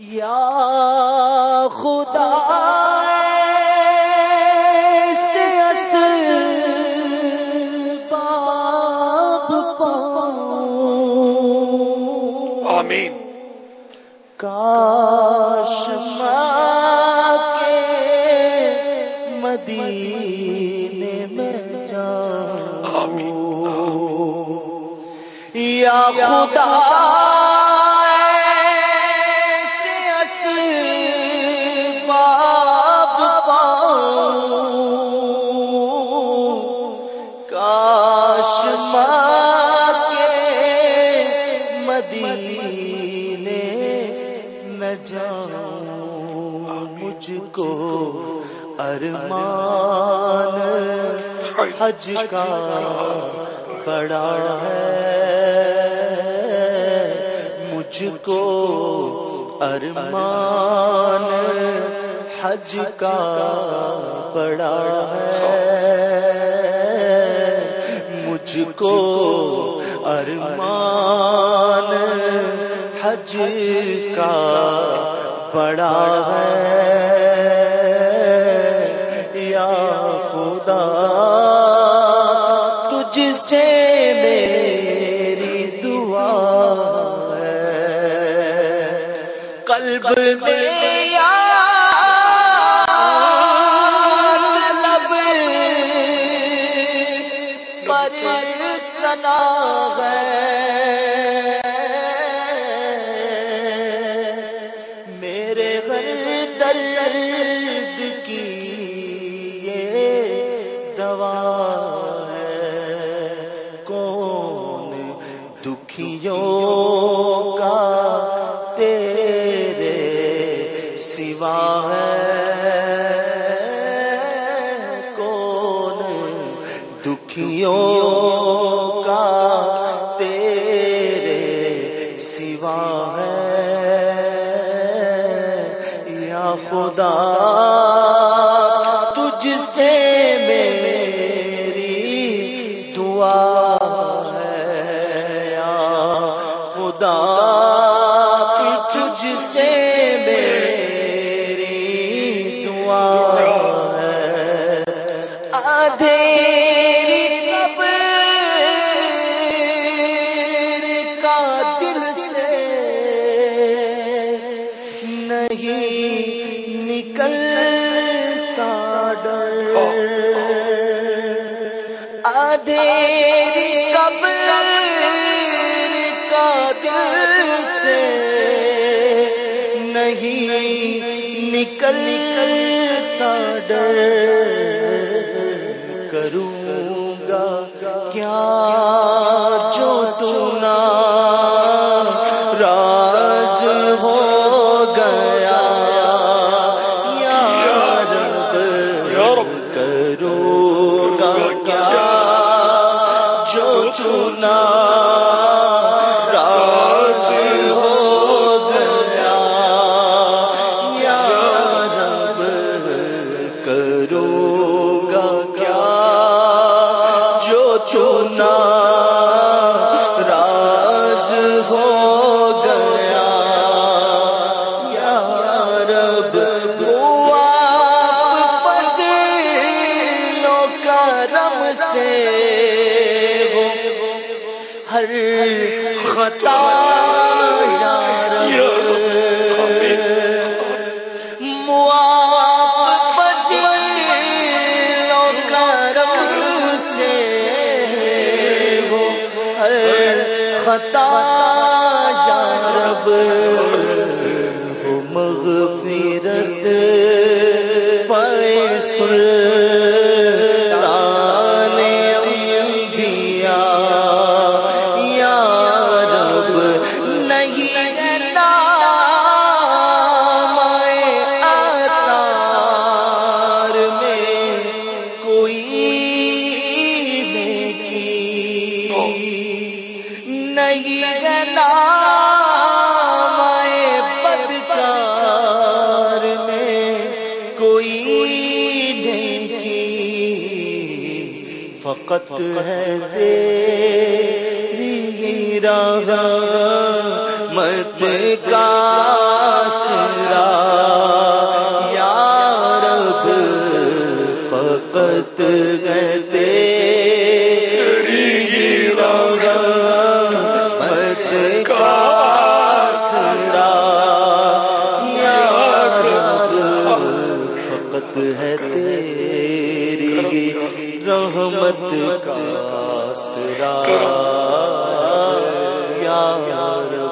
یا خدا آمین۔ کاش کے مدینے میں۔ جاؤں۔ یا خدا مدینے میں جاؤں، مجھ کو ارمان، حج کا بڑا ہے۔ مجھ کو ارمان، حج کا بڑا ہے۔ مجھ کو ارمان حج کا بڑا ہے۔ یا خدا، تجھ سے میری دعا ہے۔ قلب میں سنا ہے۔ درد کی یہ دوا ہے۔ کون دکھیوں کا تیرے سوا ہے؟ کون دکھیوں خدا، تجھ سے میری دعا ہے، یا خدا تجھ سے میری دعا ہے۔ اندھیری کا دل سے نہیں نکلتا ڈر۔ اندھیری قبر کا دل سے نہیں نکلتا ڈر۔ کروں گا کیا جو تو چونا ہر خطا یا رب ہو مغفرت پائے نہیں نام بدکار میں کوئی نیکی فقط ہے تیری راہ مت کا ہے رحمت کا سرا یا رب